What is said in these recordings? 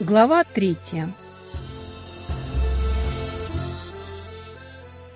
Глава третья.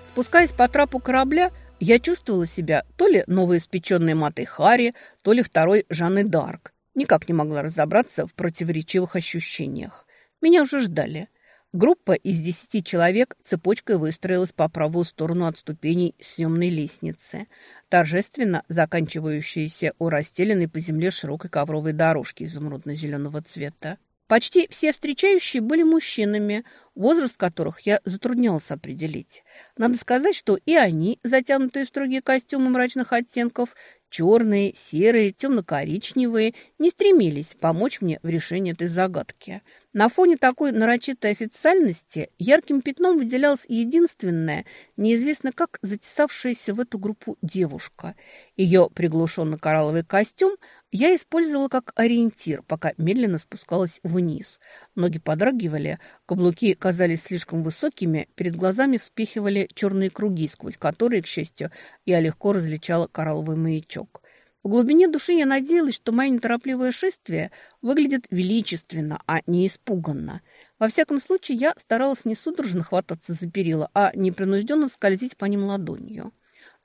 Спускаясь по трапу корабля, я чувствовала себя то ли новоиспеченной матой Хари, то ли второй Жанны Дарк. Никак не могла разобраться в противоречивых ощущениях. Меня уже ждали. Группа из десяти человек цепочкой выстроилась по правую сторону от ступеней съемной лестницы, торжественно заканчивающейся у расстеленной по земле широкой ковровой дорожки изумрудно-зеленого цвета. Почти все встречающие были мужчинами, возраст которых я затруднялась определить. Надо сказать, что и они, затянутые в строгие костюмы мрачных оттенков, черные, серые, темно-коричневые, не стремились помочь мне в решении этой загадки. На фоне такой нарочитой официальности ярким пятном выделялась единственная, неизвестно как затесавшаяся в эту группу девушка. Ее приглушенно-коралловый костюм – я использовала как ориентир, пока медленно спускалась вниз. Ноги подрагивали, каблуки казались слишком высокими, перед глазами вспихивали черные круги, сквозь которые, к счастью, я легко различала коралловый маячок. В глубине души я надеялась, что мое неторопливое шествие выглядит величественно, а не испуганно. Во всяком случае, я старалась не судорожно хвататься за перила, а непринужденно скользить по ним ладонью.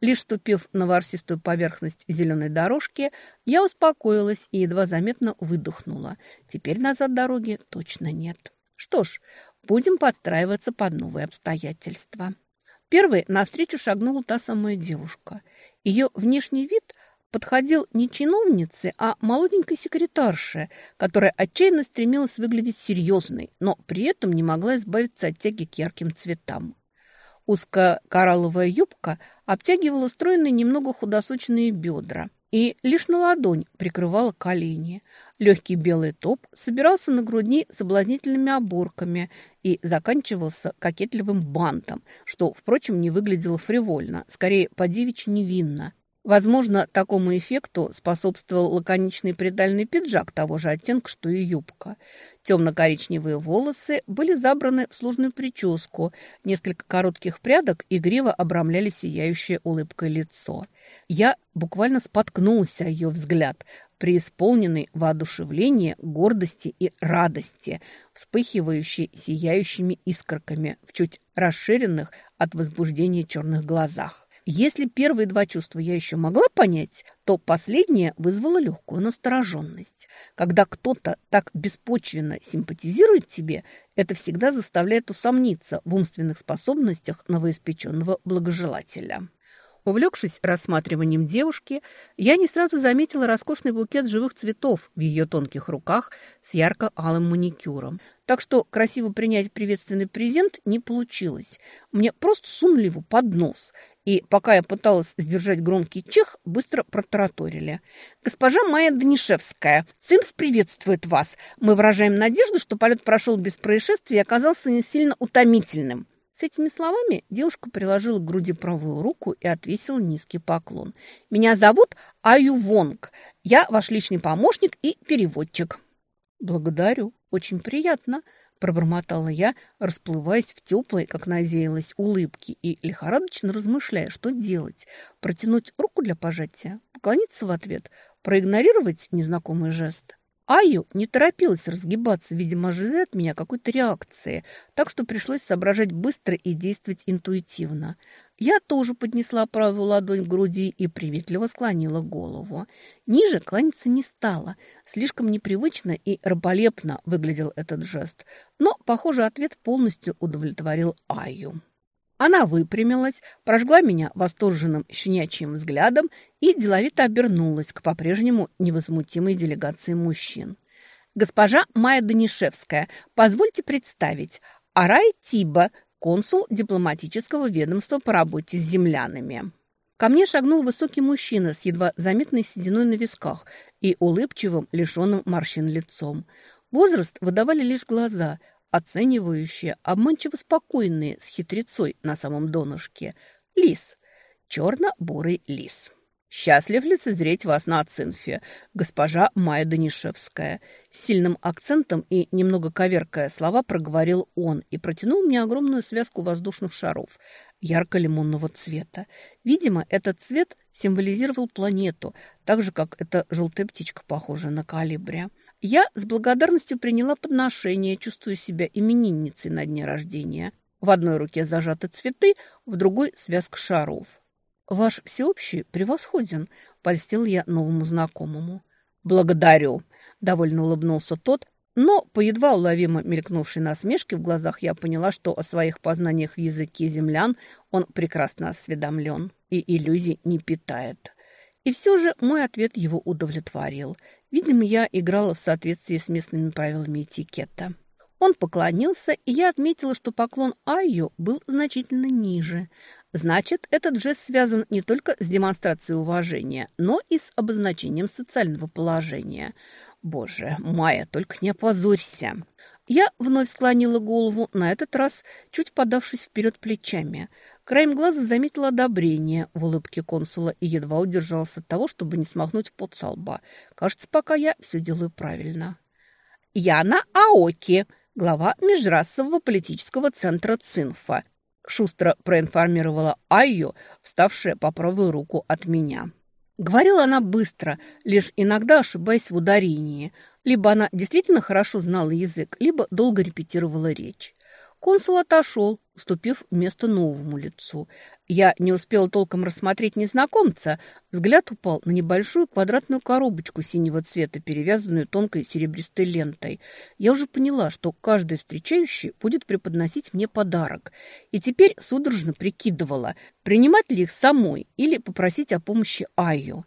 Лишь ступив на ворсистую поверхность зеленой дорожки, я успокоилась и едва заметно выдохнула. Теперь назад дороги точно нет. Что ж, будем подстраиваться под новые обстоятельства. Первой навстречу шагнула та самая девушка. Ее внешний вид подходил не чиновнице, а молоденькой секретарше, которая отчаянно стремилась выглядеть серьезной, но при этом не могла избавиться от тяги к ярким цветам. Узкокоралловая юбка обтягивала стройные немного худосочные бедра и лишь на ладонь прикрывала колени. Легкий белый топ собирался на грудни соблазнительными оборками и заканчивался кокетливым бантом, что, впрочем, не выглядело фривольно, скорее по-девичьи невинно. Возможно, такому эффекту способствовал лаконичный придальный пиджак того же оттенка, что и юбка. Темно-коричневые волосы были забраны в сложную прическу, несколько коротких прядок игриво обрамляли сияющее улыбкой лицо. Я буквально споткнулся ее взгляд, преисполненный воодушевления, гордости и радости, вспыхивающий сияющими искорками в чуть расширенных от возбуждения черных глазах. Если первые два чувства я еще могла понять, то последнее вызвало легкую настороженность. Когда кто-то так беспочвенно симпатизирует тебе, это всегда заставляет усомниться в умственных способностях новоиспеченного благожелателя. Увлекшись рассматриванием девушки, я не сразу заметила роскошный букет живых цветов в ее тонких руках с ярко-алым маникюром. Так что красиво принять приветственный презент не получилось. Мне просто сунули его под нос. И пока я пыталась сдержать громкий чих, быстро протараторили. «Госпожа Майя Данишевская, Цинф приветствует вас. Мы выражаем надежду, что полет прошел без происшествий и оказался не сильно утомительным». С этими словами девушка приложила к груди правую руку и отвесила низкий поклон. «Меня зовут Аю Вонг. Я ваш личный помощник и переводчик». «Благодарю. Очень приятно», – пробормотала я, расплываясь в теплой, как надеялась, улыбке и лихорадочно размышляя, что делать. Протянуть руку для пожатия, поклониться в ответ, проигнорировать незнакомый жест – Аю не торопилась разгибаться, видимо, ожидая от меня какой-то реакции, так что пришлось соображать быстро и действовать интуитивно. Я тоже поднесла правую ладонь к груди и приветливо склонила голову. Ниже кланяться не стала. Слишком непривычно и раболепно выглядел этот жест. Но, похоже, ответ полностью удовлетворил Аю. Она выпрямилась, прожгла меня восторженным щенячьим взглядом и деловито обернулась к по-прежнему невозмутимой делегации мужчин. «Госпожа Майя Данишевская, позвольте представить, Арай Тиба, консул дипломатического ведомства по работе с землянами». Ко мне шагнул высокий мужчина с едва заметной сединой на висках и улыбчивым, лишенным морщин лицом. Возраст выдавали лишь глаза – оценивающие, обманчиво спокойные, с хитрецой на самом донышке. Лис. Черно-бурый лис. Счастлив лицезреть вас на Ацинфе, госпожа Майя Данишевская. Сильным акцентом и немного коверкая слова проговорил он и протянул мне огромную связку воздушных шаров ярко-лимонного цвета. Видимо, этот цвет символизировал планету, так же, как эта желтая птичка, похожая на калибре. Я с благодарностью приняла подношение, чувствуя себя именинницей на дне рождения. В одной руке зажаты цветы, в другой – связка шаров. «Ваш всеобщий превосходен», – польстил я новому знакомому. «Благодарю», – довольно улыбнулся тот, но по едва уловимо мелькнувшей насмешке в глазах я поняла, что о своих познаниях в языке землян он прекрасно осведомлен и иллюзий не питает. И все же мой ответ его удовлетворил. Видимо, я играла в соответствии с местными правилами этикета. Он поклонился, и я отметила, что поклон Айю был значительно ниже. Значит, этот жест связан не только с демонстрацией уважения, но и с обозначением социального положения. Боже, Майя, только не опозорься. Я вновь склонила голову, на этот раз чуть подавшись вперед плечами. Краем глаза заметила одобрение в улыбке консула и едва удержался от того, чтобы не смахнуть пот со лба. Кажется, пока я все делаю правильно. «Яна Аоки, глава Межрасового политического центра ЦИНФа», шустро проинформировала Айю, вставшая по правую руку от меня. Говорила она быстро, лишь иногда ошибаясь в ударении. Либо она действительно хорошо знала язык, либо долго репетировала речь. Консул отошел, уступив место новому лицу. Я не успела толком рассмотреть незнакомца. Взгляд упал на небольшую квадратную коробочку синего цвета, перевязанную тонкой серебристой лентой. Я уже поняла, что каждый встречающий будет преподносить мне подарок. И теперь судорожно прикидывала, принимать ли их самой или попросить о помощи Айю.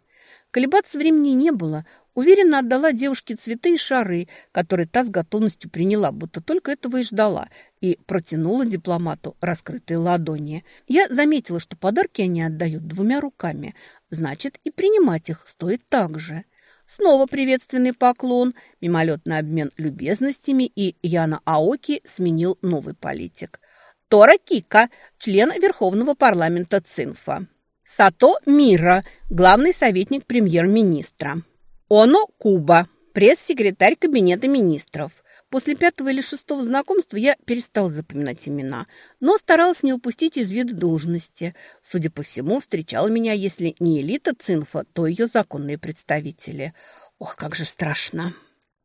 Колебаться времени не было. Уверенно отдала девушке цветы и шары, которые та с готовностью приняла, будто только этого и ждала, и протянула дипломату раскрытые ладони. Я заметила, что подарки они отдают двумя руками, значит, и принимать их стоит так же. Снова приветственный поклон, мимолетный обмен любезностями, и Яна Аоки сменил новый политик. Тора Кика, член Верховного парламента Цинфа. Сато Мира, главный советник премьер-министра. Оно Куба, пресс-секретарь Кабинета министров. После пятого или шестого знакомства я перестал запоминать имена, но старалась не упустить из виду должности. Судя по всему, встречала меня, если не элита Цинфа, то ее законные представители. Ох, как же страшно!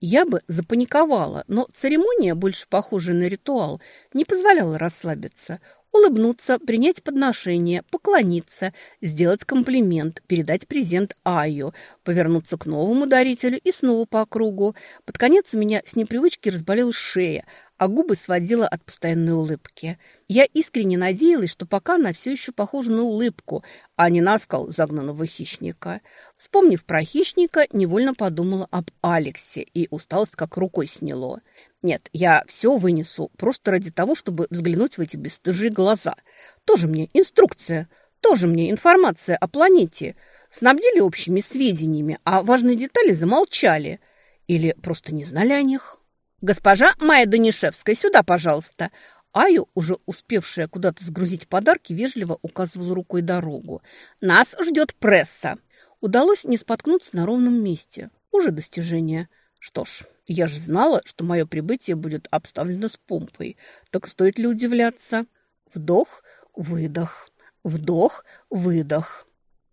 Я бы запаниковала, но церемония, больше похожая на ритуал, не позволяла расслабиться улыбнуться, принять подношение, поклониться, сделать комплимент, передать презент Айо, повернуться к новому дарителю и снова по кругу. Под конец у меня с непривычки разболелась шея, а губы сводила от постоянной улыбки. Я искренне надеялась, что пока она все еще похожа на улыбку, а не на скал загнанного хищника. Вспомнив про хищника, невольно подумала об Алексе, и усталость как рукой сняло. Нет, я все вынесу, просто ради того, чтобы взглянуть в эти бесстыжие глаза. Тоже мне инструкция, тоже мне информация о планете. Снабдили общими сведениями, а важные детали замолчали. Или просто не знали о них. «Госпожа Майя Данишевская, сюда, пожалуйста!» Аю, уже успевшая куда-то сгрузить подарки, вежливо указывала рукой дорогу. «Нас ждет пресса!» Удалось не споткнуться на ровном месте. Уже достижение. Что ж, я же знала, что мое прибытие будет обставлено с помпой. Так стоит ли удивляться? Вдох, выдох, вдох, выдох.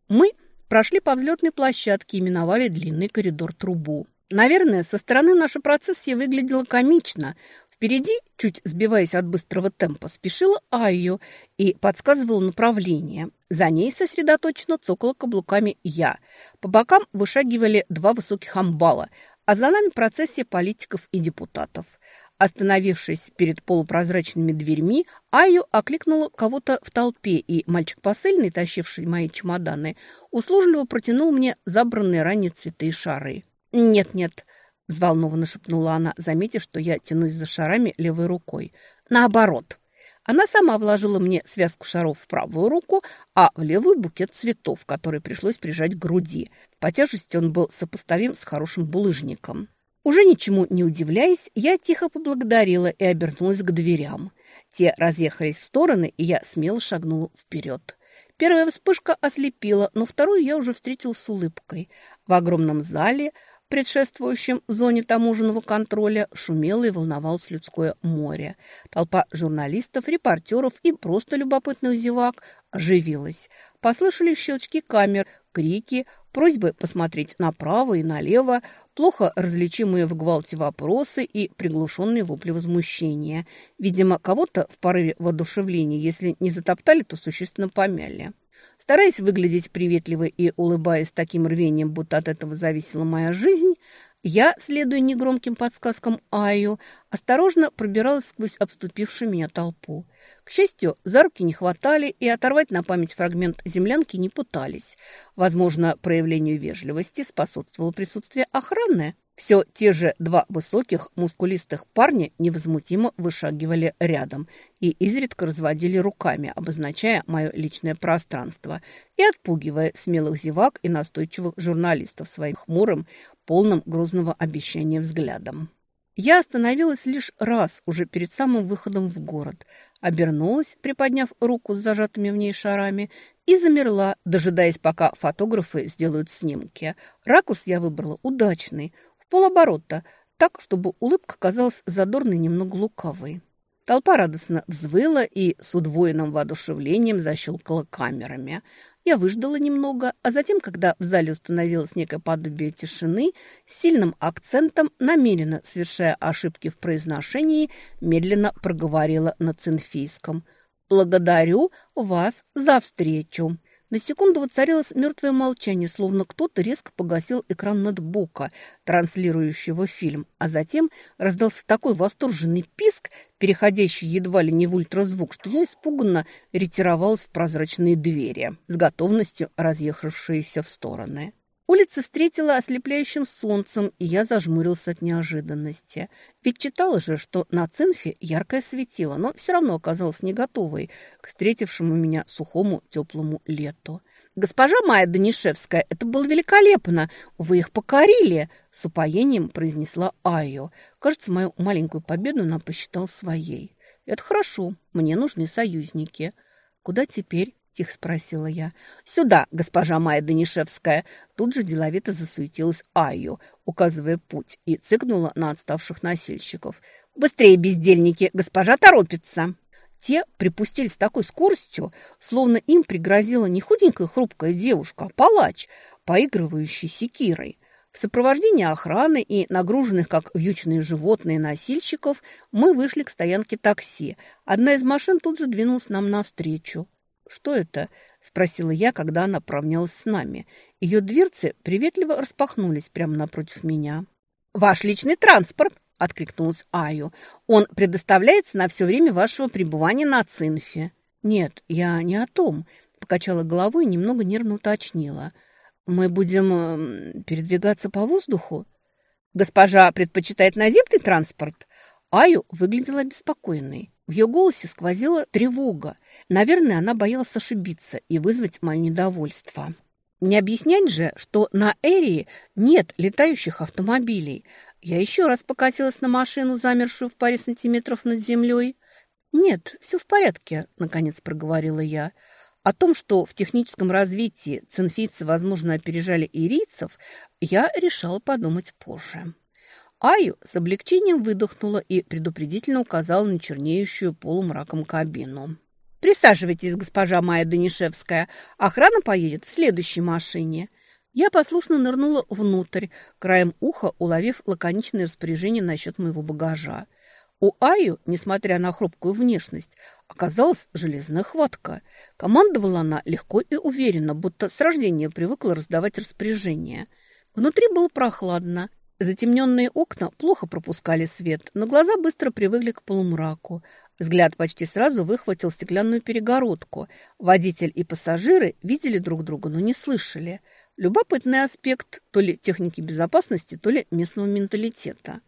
Мы прошли по взлетной площадке и миновали длинный коридор-трубу. Наверное, со стороны наша процессия выглядела комично. Впереди, чуть сбиваясь от быстрого темпа, спешила Айо и подсказывала направление. За ней сосредоточенно цокала каблуками я. По бокам вышагивали два высоких амбала, а за нами процессия политиков и депутатов. Остановившись перед полупрозрачными дверьми, Айю окликнула кого-то в толпе, и мальчик посыльный, тащивший мои чемоданы, услужливо протянул мне забранные ранее цветы и шары. «Нет-нет», – взволнованно шепнула она, заметив, что я тянусь за шарами левой рукой. «Наоборот». Она сама вложила мне связку шаров в правую руку, а в левую букет цветов, который пришлось прижать к груди. По тяжести он был сопоставим с хорошим булыжником. Уже ничему не удивляясь, я тихо поблагодарила и обернулась к дверям. Те разъехались в стороны, и я смело шагнула вперед. Первая вспышка ослепила, но вторую я уже встретил с улыбкой. В огромном зале – предшествующем зоне таможенного контроля шумело и волновалось людское море. Толпа журналистов, репортеров и просто любопытных зевак оживилась. Послышались щелчки камер, крики, просьбы посмотреть направо и налево, плохо различимые в гвалте вопросы и приглушенные вопли возмущения. Видимо, кого-то в порыве воодушевления, если не затоптали, то существенно помяли. Стараясь выглядеть приветливо и улыбаясь таким рвением, будто от этого зависела моя жизнь, я, следуя негромким подсказкам Айо, осторожно пробиралась сквозь обступившую меня толпу. К счастью, за руки не хватали и оторвать на память фрагмент землянки не пытались. Возможно, проявлению вежливости способствовало присутствие охраны. Все те же два высоких, мускулистых парня невозмутимо вышагивали рядом и изредка разводили руками, обозначая мое личное пространство и отпугивая смелых зевак и настойчивых журналистов своим хмурым, полным грозного обещания взглядом. Я остановилась лишь раз, уже перед самым выходом в город, обернулась, приподняв руку с зажатыми в ней шарами, и замерла, дожидаясь, пока фотографы сделают снимки. Ракурс я выбрала удачный – полоборота, так, чтобы улыбка казалась задорной немного лукавой. Толпа радостно взвыла и с удвоенным воодушевлением защелкала камерами. Я выждала немного, а затем, когда в зале установилось некое подобие тишины, с сильным акцентом, намеренно совершая ошибки в произношении, медленно проговорила на цинфийском. «Благодарю вас за встречу». На секунду воцарилось мертвое молчание, словно кто-то резко погасил экран ноутбука, транслирующего фильм, а затем раздался такой восторженный писк, переходящий едва ли не в ультразвук, что я испуганно ретировалась в прозрачные двери, с готовностью разъехавшиеся в стороны. Улица встретила ослепляющим солнцем, и я зажмурился от неожиданности. Ведь читала же, что на цинфе яркое светило, но все равно оказалась не готовой к встретившему меня сухому теплому лету. «Госпожа Майя Данишевская, это было великолепно! Вы их покорили!» С упоением произнесла Айо. Кажется, мою маленькую победу она посчитала своей. «Это хорошо, мне нужны союзники. Куда теперь?» – тихо спросила я. «Сюда, госпожа Майя Данишевская!» Тут же деловито засуетилась Айо, указывая путь, и цыкнула на отставших носильщиков. «Быстрее, бездельники! Госпожа торопится!» Те припустили с такой скоростью, словно им пригрозила не худенькая хрупкая девушка, а палач, поигрывающий секирой. В сопровождении охраны и нагруженных, как вьючные животные, носильщиков мы вышли к стоянке такси. Одна из машин тут же двинулась нам навстречу. «Что это?» – спросила я, когда она поравнялась с нами. Ее дверцы приветливо распахнулись прямо напротив меня. «Ваш личный транспорт!» – откликнулась Аю. «Он предоставляется на все время вашего пребывания на Цинфе». «Нет, я не о том», – покачала головой и немного нервно уточнила. «Мы будем э, передвигаться по воздуху?» «Госпожа предпочитает наземный транспорт?» Аю выглядела обеспокоенной. В ее голосе сквозила тревога. Наверное, она боялась ошибиться и вызвать мое недовольство. Не объяснять же, что на Эрии нет летающих автомобилей. Я еще раз покатилась на машину, замершую в паре сантиметров над землей. «Нет, все в порядке», — наконец проговорила я. О том, что в техническом развитии цинфийцы, возможно, опережали ирийцев, я решала подумать позже. Аю с облегчением выдохнула и предупредительно указала на чернеющую полумраком кабину. «Присаживайтесь, госпожа Майя Данишевская. Охрана поедет в следующей машине». Я послушно нырнула внутрь, краем уха уловив лаконичное распоряжение насчет моего багажа. У Аю, несмотря на хрупкую внешность, оказалась железная хватка. Командовала она легко и уверенно, будто с рождения привыкла раздавать распоряжения. Внутри было прохладно. Затемненные окна плохо пропускали свет, но глаза быстро привыкли к полумраку. Взгляд почти сразу выхватил стеклянную перегородку. Водитель и пассажиры видели друг друга, но не слышали. Любопытный аспект то ли техники безопасности, то ли местного менталитета.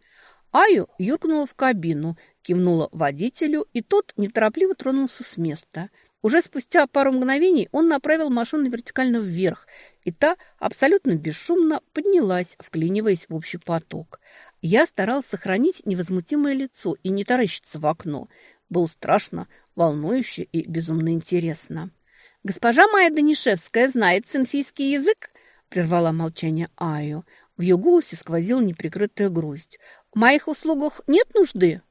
Аю юркнула в кабину, кивнула водителю, и тот неторопливо тронулся с места. Уже спустя пару мгновений он направил машину вертикально вверх, и та абсолютно бесшумно поднялась, вклиниваясь в общий поток. Я старался сохранить невозмутимое лицо и не таращиться в окно. Было страшно, волнующе и безумно интересно. «Госпожа Майя Данишевская знает цинфийский язык?» – прервала молчание Аю. В ее голосе сквозила неприкрытая грусть. «В моих услугах нет нужды?»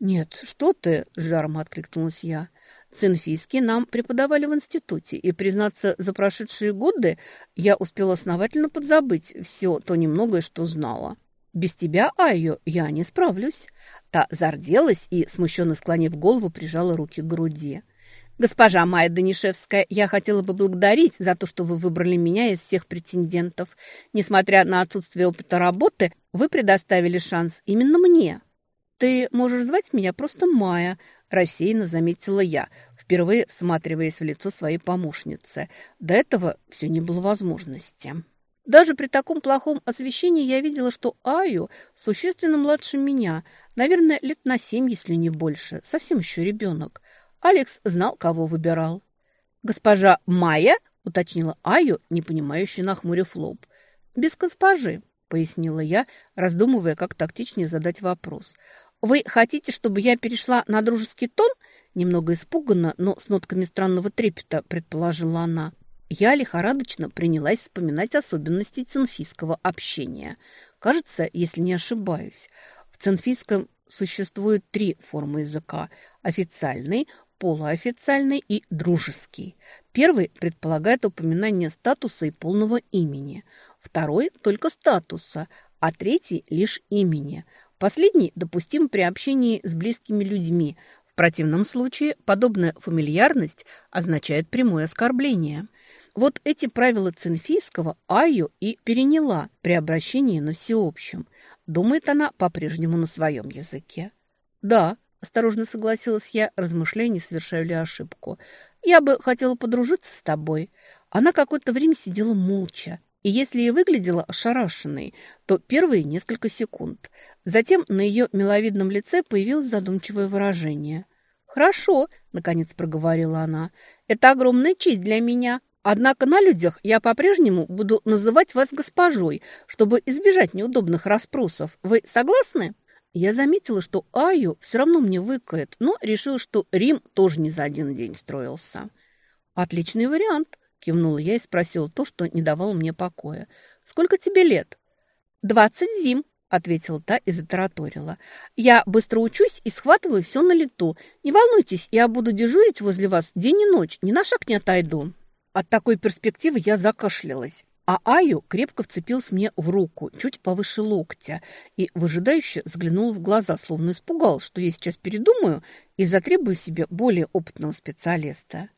«Нет, что ты!» – жаром откликнулась я. Цинфийский нам преподавали в институте, и, признаться, за прошедшие годы я успела основательно подзабыть все то немногое, что знала. Без тебя, Айо, я не справлюсь. Та зарделась и, смущенно склонив голову, прижала руки к груди. «Госпожа Майя Данишевская, я хотела бы благодарить за то, что вы выбрали меня из всех претендентов. Несмотря на отсутствие опыта работы, вы предоставили шанс именно мне». «Ты можешь звать меня просто Майя», – рассеянно заметила я, впервые всматриваясь в лицо своей помощницы. До этого все не было возможности. Даже при таком плохом освещении я видела, что Аю существенно младше меня, наверное, лет на семь, если не больше, совсем еще ребенок. Алекс знал, кого выбирал. «Госпожа Майя?» – уточнила Аю, не понимающая нахмурив лоб. «Без госпожи», – пояснила я, раздумывая, как тактичнее задать вопрос. «Вы хотите, чтобы я перешла на дружеский тон?» Немного испуганно, но с нотками странного трепета, предположила она. Я лихорадочно принялась вспоминать особенности цинфийского общения. Кажется, если не ошибаюсь, в цинфийском существует три формы языка – официальный, полуофициальный и дружеский. Первый предполагает упоминание статуса и полного имени. Второй – только статуса, а третий – лишь имени. Последний допустим при общении с близкими людьми, в противном случае подобная фамильярность означает прямое оскорбление. Вот эти правила Цинфийского Айо и переняла при обращении на всеобщем. Думает она по-прежнему на своем языке. «Да», – осторожно согласилась я, размышляя, не совершаю ли ошибку. «Я бы хотела подружиться с тобой». Она какое-то время сидела молча, и если и выглядела ошарашенной, то первые несколько секунд. Затем на ее миловидном лице появилось задумчивое выражение. «Хорошо», — наконец проговорила она, — «это огромная честь для меня. Однако на людях я по-прежнему буду называть вас госпожой, чтобы избежать неудобных расспросов. Вы согласны?» Я заметила, что Аю все равно мне выкает, но решила, что Рим тоже не за один день строился. «Отличный вариант», Кивнула я и спросила то, что не давало мне покоя. «Сколько тебе лет?» «Двадцать зим», — ответила та и затараторила. «Я быстро учусь и схватываю все на лету. Не волнуйтесь, я буду дежурить возле вас день и ночь, ни на шаг не отойду». От такой перспективы я закашлялась. А Аю крепко вцепился мне в руку, чуть повыше локтя, и выжидающе взглянул в глаза, словно испугал, что я сейчас передумаю и затребую себе более опытного специалиста.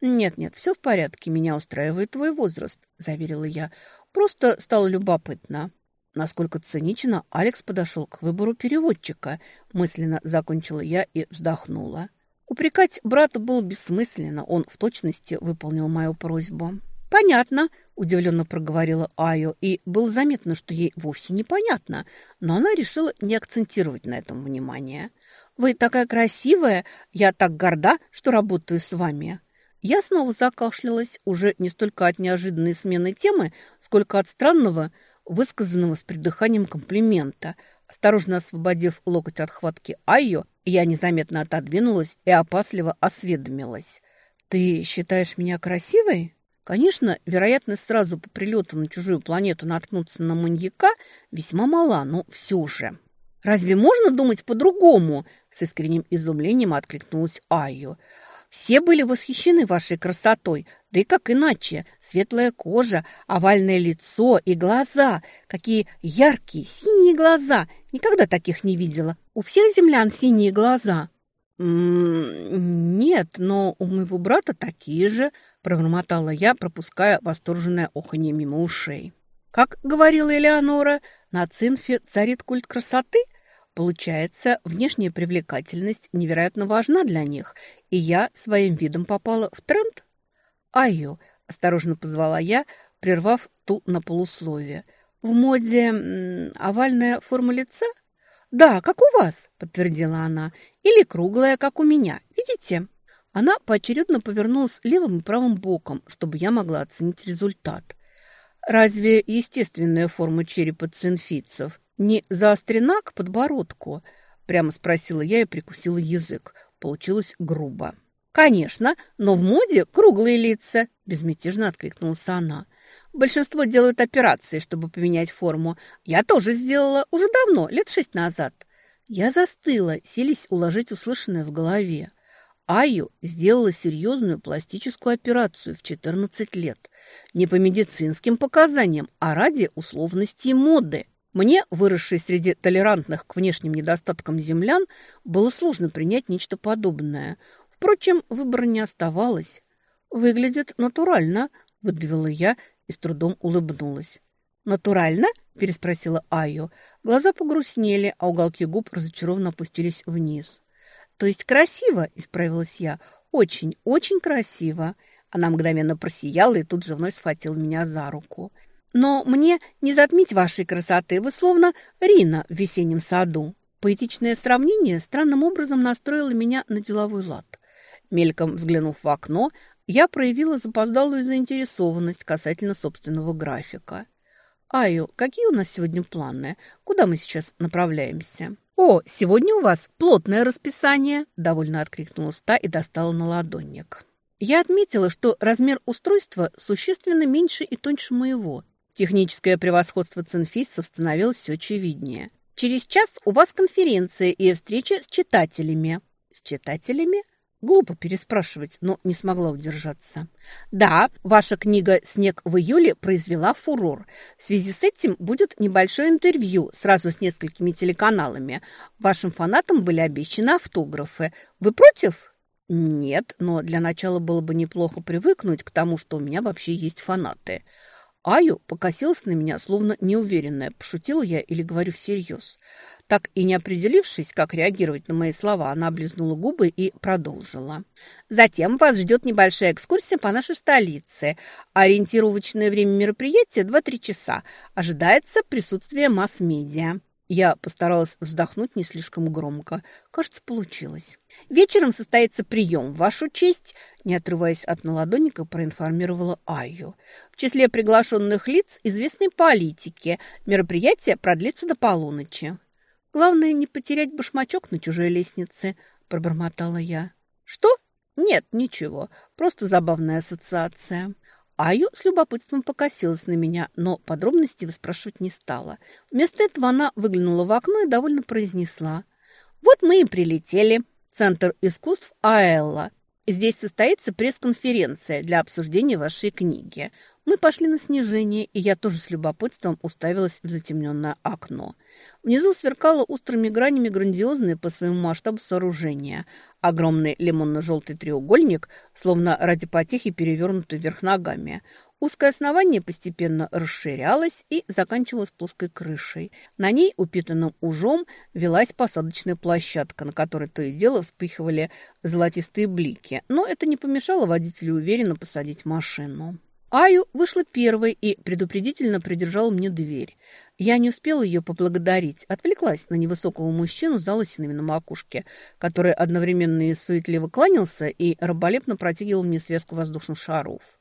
«Нет-нет, все в порядке, меня устраивает твой возраст», – заверила я. «Просто стало любопытно». Насколько цинично Алекс подошел к выбору переводчика, мысленно закончила я и вздохнула. Упрекать брата было бессмысленно, он в точности выполнил мою просьбу. «Понятно», – удивленно проговорила Айо, и было заметно, что ей вовсе непонятно, но она решила не акцентировать на этом внимание. «Вы такая красивая, я так горда, что работаю с вами». Я снова закашлялась, уже не столько от неожиданной смены темы, сколько от странного, высказанного с придыханием комплимента. Осторожно освободив локоть от хватки Айо, я незаметно отодвинулась и опасливо осведомилась. «Ты считаешь меня красивой?» Конечно, вероятность сразу по прилету на чужую планету наткнуться на маньяка весьма мала, но все же. «Разве можно думать по-другому?» С искренним изумлением откликнулась Айо. Все были восхищены вашей красотой, да и как иначе. Светлая кожа, овальное лицо и глаза. Какие яркие, синие глаза. Никогда таких не видела. У всех землян синие глаза. «М-м, «Нет, но у моего брата такие же», – пробормотала я, пропуская восторженное оханье мимо ушей. «Как говорила Элеонора, на цинфе царит культ красоты – Получается, внешняя привлекательность невероятно важна для них, и я своим видом попала в тренд. «Айо», – осторожно позвала я, прервав ту на полусловие. «В моде овальная форма лица?» «Да, как у вас», – подтвердила она. «Или круглая, как у меня. Видите?» Она поочередно повернулась левым и правым боком, чтобы я могла оценить результат. Разве естественная форма черепа цинфийцев не заострена к подбородку?» Прямо спросила я и прикусила язык. Получилось грубо. «Конечно, но в моде круглые лица», – безмятежно откликнулась она. «Большинство делают операции, чтобы поменять форму. Я тоже сделала уже давно, лет шесть назад». Я застыла, селись уложить услышанное в голове. Аю сделала серьезную пластическую операцию в 14 лет. Не по медицинским показаниям, а ради условности моды. Мне, выросшей среди толерантных к внешним недостаткам землян, было сложно принять нечто подобное. Впрочем, выбора не оставалось. «Выглядит натурально», – выдавила я и с трудом улыбнулась. «Натурально?» – переспросила Айо. Глаза погрустнели, а уголки губ разочарованно опустились вниз. «То есть красиво?» – исправилась я. «Очень, очень красиво». Она мгновенно просияла и тут же вновь схватила меня за руку. «Но мне не затмить вашей красоты. Вы словно Рина в весеннем саду». Поэтичное сравнение странным образом настроило меня на деловой лад. Мельком взглянув в окно, я проявила запоздалую заинтересованность касательно собственного графика. «Аю, какие у нас сегодня планы? Куда мы сейчас направляемся?» «О, сегодня у вас плотное расписание!» – довольно откликнулась та и достала на ладонник. Я отметила, что размер устройства существенно меньше и тоньше моего. Техническое превосходство цинфийцев становилось все очевиднее. «Через час у вас конференция и встреча с читателями». «С читателями?» Глупо переспрашивать, но не смогла удержаться. Да, ваша книга «Снег в июле» произвела фурор. В связи с этим будет небольшое интервью сразу с несколькими телеканалами. Вашим фанатам были обещаны автографы. Вы против? Нет, но для начала было бы неплохо привыкнуть к тому, что у меня вообще есть фанаты. Аю покосилась на меня, словно неуверенная, пошутила я или говорю всерьез. Так и не определившись, как реагировать на мои слова, она облизнула губы и продолжила. «Затем вас ждет небольшая экскурсия по нашей столице. Ориентировочное время мероприятия – 2-3 часа. Ожидается присутствие масс-медиа». Я постаралась вздохнуть не слишком громко. Кажется, получилось. «Вечером состоится прием, вашу честь», не отрываясь от наладонника, проинформировала Айю. «В числе приглашенных лиц известной политики. Мероприятие продлится до полуночи». «Главное, не потерять башмачок на чужой лестнице», – пробормотала я. «Что? Нет, ничего. Просто забавная ассоциация». Аю с любопытством покосилась на меня, но подробности выспрашивать не стала. Вместо этого она выглянула в окно и довольно произнесла. «Вот мы и прилетели. Центр искусств Аэлла. Здесь состоится пресс-конференция для обсуждения вашей книги. Мы пошли на снижение, и я тоже с любопытством уставилась в затемненное окно. Внизу сверкало острыми гранями грандиозное по своему масштабу сооружение. Огромный лимонно-желтый треугольник, словно ради потехи перевернутый вверх ногами. Узкое основание постепенно расширялось и заканчивалось плоской крышей. На ней, упитанным ужом, велась посадочная площадка, на которой то и дело вспыхивали золотистые блики. Но это не помешало водителю уверенно посадить машину. Аю вышла первой и предупредительно придержала мне дверь. Я не успела ее поблагодарить, отвлеклась на невысокого мужчину с залысинами на макушке, который одновременно и суетливо кланялся и раболепно протягивал мне связку воздушных шаров.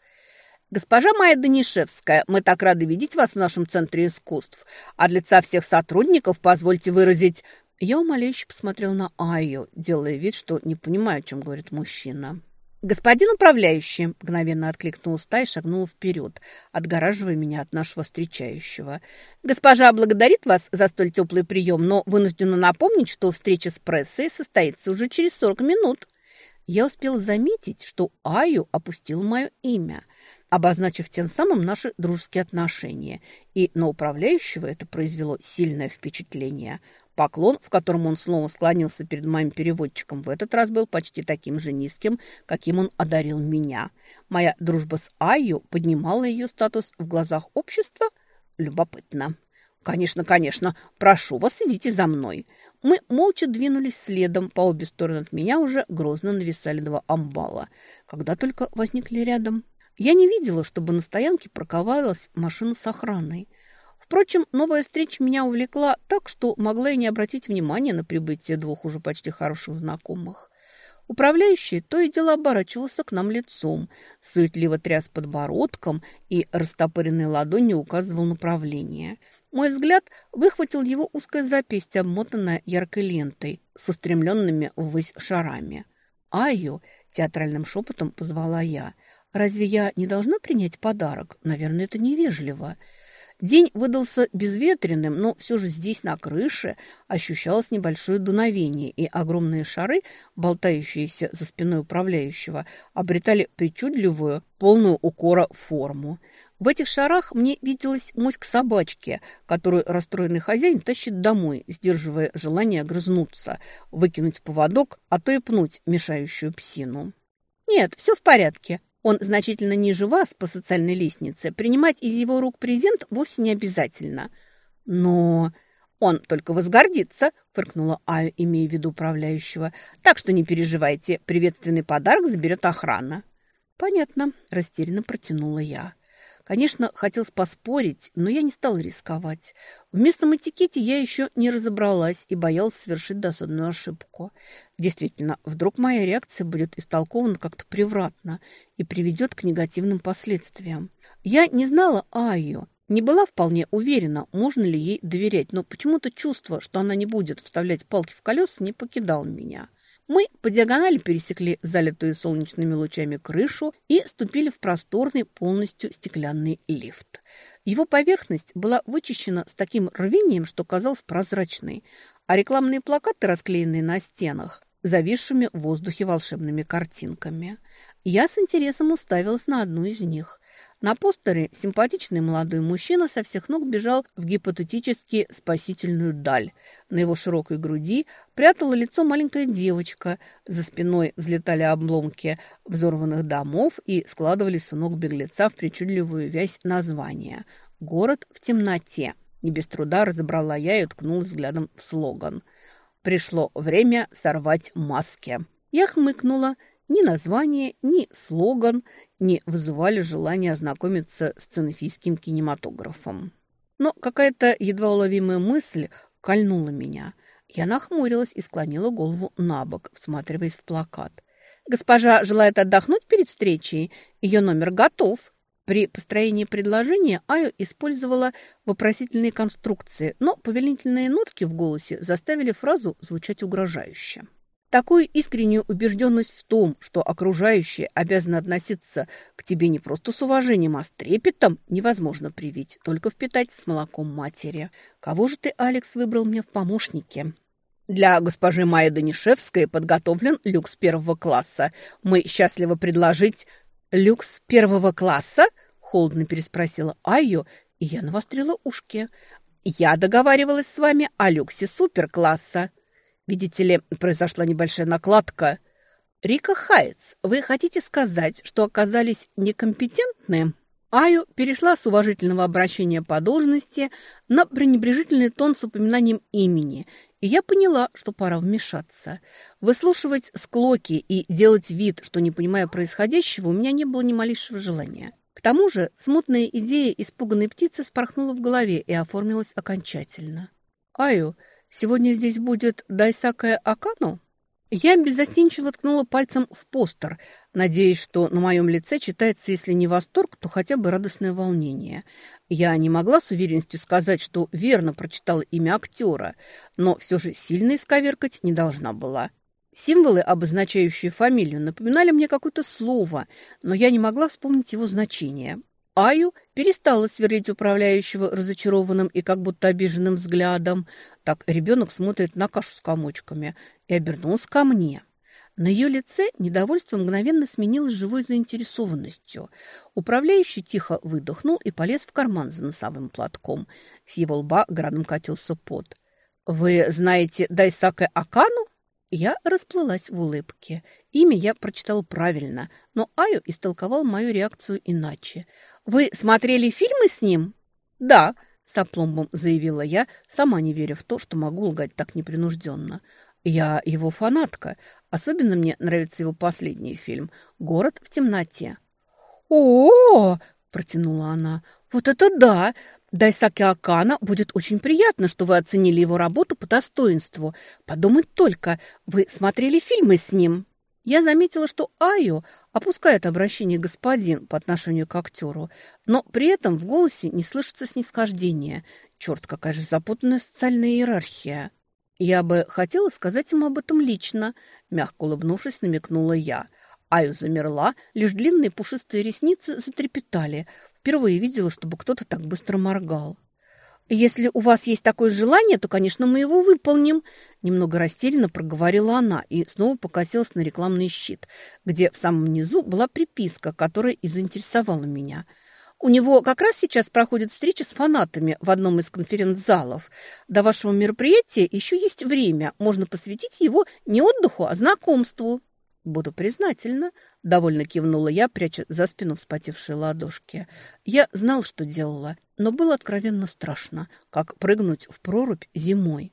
«Госпожа Майя Данишевская, мы так рады видеть вас в нашем Центре искусств. От лица всех сотрудников позвольте выразить...» Я умоляюще посмотрел на Айю, делая вид, что не понимаю, о чем говорит мужчина. «Господин управляющий!» – мгновенно откликнулась та и шагнула вперед, отгораживая меня от нашего встречающего. «Госпожа благодарит вас за столь теплый прием, но вынуждена напомнить, что встреча с прессой состоится уже через 40 минут». Я успела заметить, что Аю опустил мое имя, обозначив тем самым наши дружеские отношения, и на управляющего это произвело сильное впечатление – Поклон, в котором он снова склонился перед моим переводчиком, в этот раз был почти таким же низким, каким он одарил меня. Моя дружба с Айю поднимала ее статус в глазах общества? Любопытно. «Конечно, конечно. Прошу вас, идите за мной». Мы молча двинулись следом. По обе стороны от меня уже грозно нависали два амбала. Когда только возникли рядом. Я не видела, чтобы на стоянке парковалась машина с охраной. Впрочем, новая встреча меня увлекла так, что могла и не обратить внимания на прибытие двух уже почти хороших знакомых. Управляющий то и дело оборачивался к нам лицом, суетливо тряс подбородком и растопыренной ладонью указывал направление. Мой взгляд выхватил его узкое запястье, обмотанное яркой лентой с устремленными ввысь шарами. Айо Театральным шепотом позвала я. «Разве я не должна принять подарок? Наверное, это невежливо». День выдался безветренным, но все же здесь, на крыше, ощущалось небольшое дуновение, и огромные шары, болтающиеся за спиной управляющего, обретали причудливую, полную укора форму. В этих шарах мне виделась моська собачки, которую расстроенный хозяин тащит домой, сдерживая желание огрызнуться, выкинуть поводок, а то и пнуть мешающую псину. «Нет, все в порядке», он значительно ниже вас по социальной лестнице. Принимать из его рук презент вовсе не обязательно. Но он только возгордится, фыркнула Аю, имея в виду управляющего. Так что не переживайте, приветственный подарок заберет охрана. Понятно, растерянно протянула я. Конечно, хотелось поспорить, но я не стал рисковать. В местном этикете я еще не разобралась и боялась совершить досадную ошибку. Действительно, вдруг моя реакция будет истолкована как-то превратно и приведет к негативным последствиям. Я не знала Айю, не была вполне уверена, можно ли ей доверять, но почему-то чувство, что она не будет вставлять палки в колеса, не покидало меня. Мы по диагонали пересекли залитую солнечными лучами крышу и ступили в просторный полностью стеклянный лифт. Его поверхность была вычищена с таким рвением, что казалась прозрачной, а рекламные плакаты, расклеенные на стенах, зависшими в воздухе волшебными картинками. Я с интересом уставилась на одну из них. На постере симпатичный молодой мужчина со всех ног бежал в гипотетически спасительную даль. На его широкой груди прятала лицо маленькая девочка. За спиной взлетали обломки взорванных домов и складывались у ног беглеца в причудливую вязь названия. «Город в темноте». Не без труда разобрала я и уткнулась взглядом в слоган. «Пришло время сорвать маски». Я хмыкнула – ни название, ни слоган не вызывали желания ознакомиться с ценефийским кинематографом. Но какая-то едва уловимая мысль кольнула меня. Я нахмурилась и склонила голову на бок, всматриваясь в плакат. «Госпожа желает отдохнуть перед встречей? Ее номер готов!» При построении предложения Аю использовала вопросительные конструкции, но повелительные нотки в голосе заставили фразу звучать угрожающе. Такую искреннюю убежденность в том, что окружающие обязаны относиться к тебе не просто с уважением, а с трепетом, невозможно привить, только впитать с молоком матери. Кого же ты, Алекс, выбрал мне в помощнике? Для госпожи Майи Данишевской подготовлен люкс первого класса. Мы счастливы предложить... «Люкс первого класса?» – холодно переспросила Айо, и я навострила ушки. «Я договаривалась с вами о люксе суперкласса». Видите ли, произошла небольшая накладка. Рика Хайтс, вы хотите сказать, что оказались некомпетентны? Аю перешла с уважительного обращения по должности на пренебрежительный тон с упоминанием имени, и я поняла, что пора вмешаться. Выслушивать склоки и делать вид, что не понимая происходящего, у меня не было ни малейшего желания. К тому же смутная идея испуганной птицы спорхнула в голове и оформилась окончательно. «Аю, Сегодня здесь будет Дайсакая Акану?» Я беззастенчиво ткнула пальцем в постер, надеясь, что на моем лице читается, если не восторг, то хотя бы радостное волнение. Я не могла с уверенностью сказать, что верно прочитала имя актера, но все же сильно исковеркать не должна была. Символы, обозначающие фамилию, напоминали мне какое-то слово, но я не могла вспомнить его значение. Аю перестала сверлить управляющего разочарованным и как будто обиженным взглядом. Так ребенок смотрит на кашу с комочками и обернулся ко мне. На ее лице недовольство мгновенно сменилось живой заинтересованностью. Управляющий тихо выдохнул и полез в карман за носовым платком. С его лба градом катился пот. «Вы знаете Дайсаке Акану?» Я расплылась в улыбке. Имя я прочитала правильно, но Аю истолковал мою реакцию иначе. «Вы смотрели фильмы с ним?» «Да», – с опломбом заявила я, сама не веря в то, что могу лгать так непринужденно. «Я его фанатка. Особенно мне нравится его последний фильм «Город в темноте». «О-о-о!» – протянула она. «Вот это да! Дайсаки Акана будет очень приятно, что вы оценили его работу по достоинству. Подумать только, вы смотрели фильмы с ним?» Я заметила, что Айо опускает обращение «господин» по отношению к актеру, но при этом в голосе не слышится снисхождения. Черт, какая же запутанная социальная иерархия. Я бы хотела сказать ему об этом лично, мягко улыбнувшись, намекнула я. Аю замерла, лишь длинные пушистые ресницы затрепетали. Впервые видела, чтобы кто-то так быстро моргал. «Если у вас есть такое желание, то, конечно, мы его выполним», Немного растерянно проговорила она и снова покосилась на рекламный щит, где в самом низу была приписка, которая и заинтересовала меня. «У него как раз сейчас проходит встреча с фанатами в одном из конференц-залов. До вашего мероприятия еще есть время. Можно посвятить его не отдыху, а знакомству». «Буду признательна», — довольно кивнула я, пряча за спину вспотевшие ладошки. Я знал, что делала, но было откровенно страшно, как прыгнуть в прорубь зимой.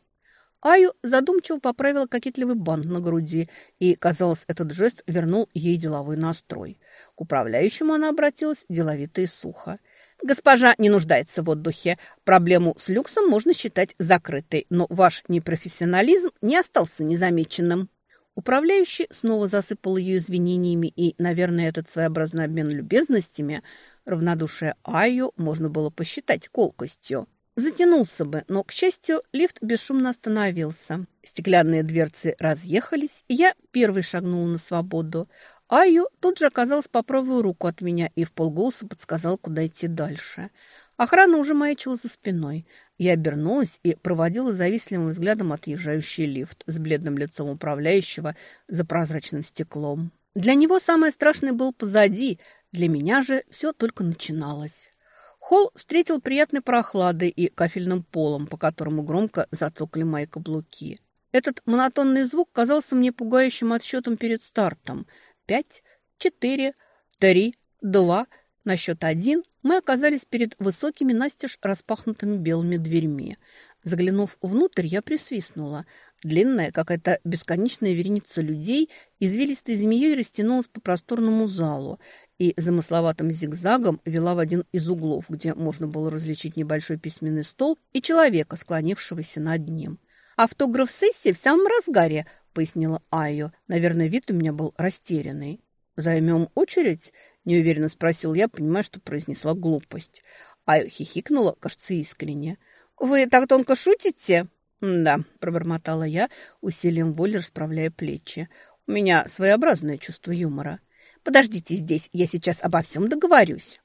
Аю задумчиво поправила кокетливый бант на груди, и, казалось, этот жест вернул ей деловой настрой. К управляющему она обратилась деловито и сухо. «Госпожа не нуждается в отдыхе. Проблему с люксом можно считать закрытой, но ваш непрофессионализм не остался незамеченным». Управляющий снова засыпал ее извинениями, и, наверное, этот своеобразный обмен любезностями, равнодушие Айо можно было посчитать колкостью. Затянулся бы, но, к счастью, лифт бесшумно остановился. Стеклянные дверцы разъехались, и я первый шагнул на свободу. Айо тут же оказалась по правую руку от меня и в полголоса подсказал, куда идти дальше. Охрана уже маячила за спиной. Я обернулась и проводила завистливым взглядом отъезжающий лифт с бледным лицом управляющего за прозрачным стеклом. Для него самое страшное было позади, для меня же все только начиналось. Холл встретил приятной прохладой и кафельным полом, по которому громко зацокали мои каблуки. Этот монотонный звук казался мне пугающим отсчетом перед стартом. Пять, четыре, три, два. На счет один мы оказались перед высокими настежь распахнутыми белыми дверьми. Заглянув внутрь, я присвистнула. Длинная, какая-то бесконечная вереница людей извилистой змеей растянулась по просторному залу и замысловатым зигзагом вела в один из углов, где можно было различить небольшой письменный стол и человека, склонившегося над ним. «Автограф-сессия в самом разгаре», — пояснила Айо. Наверное, вид у меня был растерянный. «Займем очередь?» — неуверенно спросил я, понимая, что произнесла глупость. Айо хихикнула, кажется, искренне. «Вы так тонко шутите?» «Да», — пробормотала я, усилием воли расправляя плечи. «У меня своеобразное чувство юмора». «Подождите здесь, я сейчас обо всем договорюсь».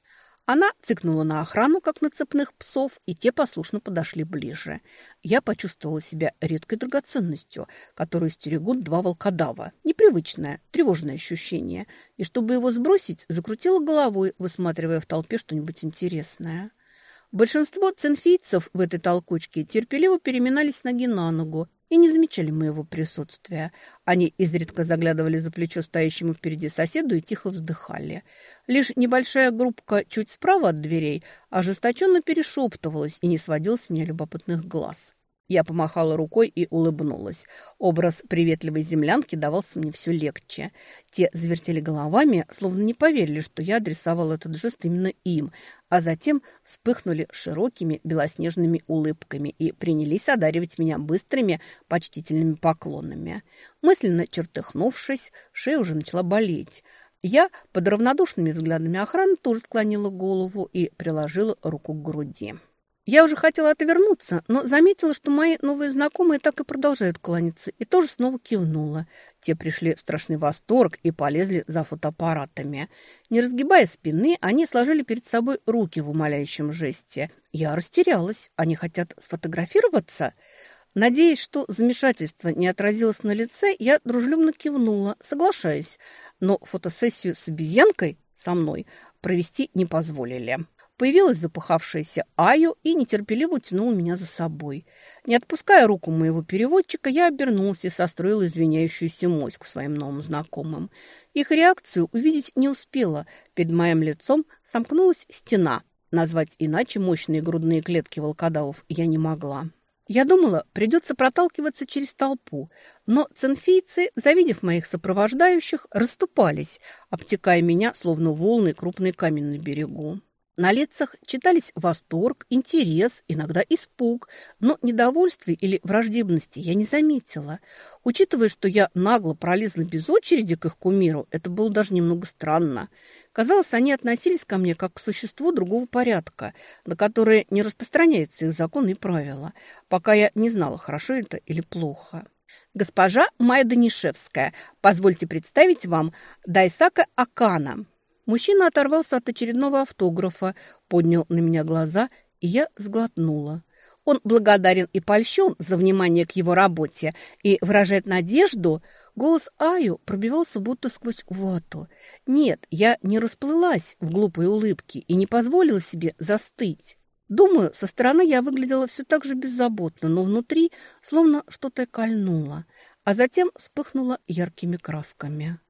Она цыкнула на охрану, как на цепных псов, и те послушно подошли ближе. Я почувствовала себя редкой драгоценностью, которую стерегут два волкодава. Непривычное, тревожное ощущение. И чтобы его сбросить, закрутила головой, высматривая в толпе что-нибудь интересное. Большинство цинфийцев в этой толкучке терпеливо переминались ноги на ногу и не замечали моего присутствия. Они изредка заглядывали за плечо стоящему впереди соседу и тихо вздыхали. Лишь небольшая группка чуть справа от дверей ожесточенно перешептывалась и не сводила с меня любопытных глаз. Я помахала рукой и улыбнулась. Образ приветливой землянки давался мне все легче. Те завертели головами, словно не поверили, что я адресовала этот жест именно им, а затем вспыхнули широкими белоснежными улыбками и принялись одаривать меня быстрыми, почтительными поклонами. Мысленно чертыхнувшись, шея уже начала болеть. Я под равнодушными взглядами охраны тоже склонила голову и приложила руку к груди. Я уже хотела отвернуться, но заметила, что мои новые знакомые так и продолжают кланяться, и тоже снова кивнула. Те пришли в страшный восторг и полезли за фотоаппаратами. Не разгибая спины, они сложили перед собой руки в умоляющем жесте. Я растерялась. Они хотят сфотографироваться? Надеясь, что замешательство не отразилось на лице, я дружелюбно кивнула, соглашаясь. Но фотосессию с обезьянкой со мной провести не позволили. Появилась запыхавшаяся Аю и нетерпеливо утянула меня за собой. Не отпуская руку моего переводчика, я обернулся и состроила извиняющуюся моську своим новым знакомым. Их реакцию увидеть не успела. Перед моим лицом сомкнулась стена. Назвать иначе мощные грудные клетки волкодавов я не могла. Я думала, придется проталкиваться через толпу, но цинфийцы, завидев моих сопровождающих, расступались, обтекая меня, словно волны крупный камень на берегу. На лицах читались восторг, интерес, иногда испуг, но недовольствия или враждебности я не заметила. Учитывая, что я нагло пролезла без очереди к их кумиру, это было даже немного странно. Казалось, они относились ко мне как к существу другого порядка, на которое не распространяются их законы и правила, пока я не знала, хорошо это или плохо. Госпожа Майя Данишевская, позвольте представить вам Дайсака Акана». Мужчина оторвался от очередного автографа, поднял на меня глаза, и я сглотнула. Он благодарен и польщен за внимание к его работе и выражает надежду. Голос Аю пробивался будто сквозь вату. Нет, я не расплылась в глупой улыбке и не позволила себе застыть. Думаю, со стороны я выглядела все так же беззаботно, но внутри словно что-то кольнуло, а затем вспыхнуло яркими красками.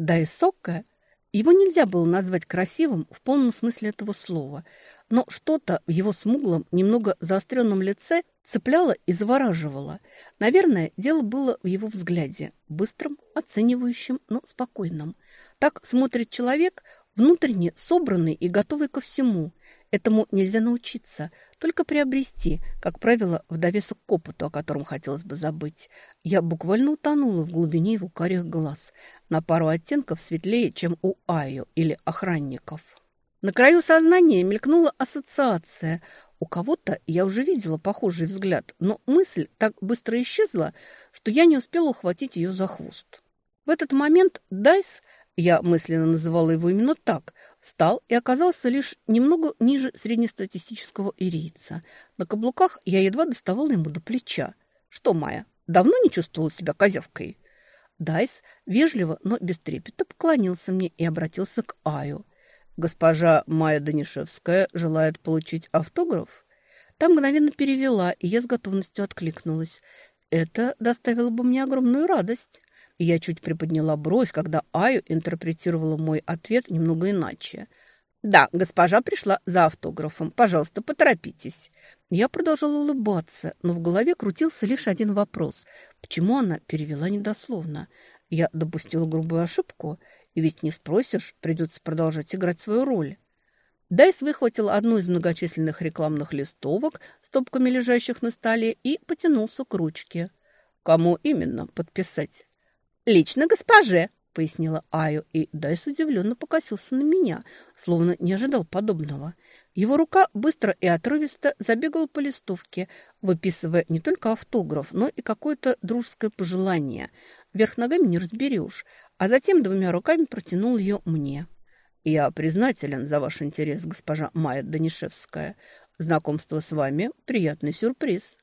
Дайсаке, Дайсоке его нельзя было назвать красивым в полном смысле этого слова, но что-то в его смуглом, немного заостренном лице цепляло и завораживало. Наверное, дело было в его взгляде, быстром, оценивающем, но спокойном. Так смотрит человек, внутренне собранный и готовый ко всему. Этому нельзя научиться, только приобрести, как правило, в довесок к опыту, о котором хотелось бы забыть. Я буквально утонула в глубине его карих глаз, на пару оттенков светлее, чем у Айо или охранников. На краю сознания мелькнула ассоциация. У кого-то я уже видела похожий взгляд, но мысль так быстро исчезла, что я не успела ухватить ее за хвост. В этот момент Дайс – я мысленно называла его именно так, встал и оказался лишь немного ниже среднестатистического ирийца. На каблуках я едва доставала ему до плеча. Что, Майя, давно не чувствовала себя козявкой? Дайс вежливо, но без трепета поклонился мне и обратился к Аю. «Госпожа Майя Данишевская желает получить автограф?» Там мгновенно перевела, и я с готовностью откликнулась. Это доставило бы мне огромную радость и я чуть приподняла бровь, когда Аю интерпретировала мой ответ немного иначе. «Да, госпожа пришла за автографом. Пожалуйста, поторопитесь». Я продолжала улыбаться, но в голове крутился лишь один вопрос. Почему она перевела недословно? Я допустила грубую ошибку, и ведь не спросишь, придется продолжать играть свою роль. Дайс выхватил одну из многочисленных рекламных листовок, стопками лежащих на столе, и потянулся к ручке. «Кому именно подписать?» «Лично госпоже», — пояснила Аю, и Дайс удивленно покосился на меня, словно не ожидал подобного. Его рука быстро и отрывисто забегала по листовке, выписывая не только автограф, но и какое-то дружеское пожелание. Вверх ногами не разберешь, а затем двумя руками протянул ее мне. «Я признателен за ваш интерес, госпожа Майя Данишевская. Знакомство с вами – приятный сюрприз».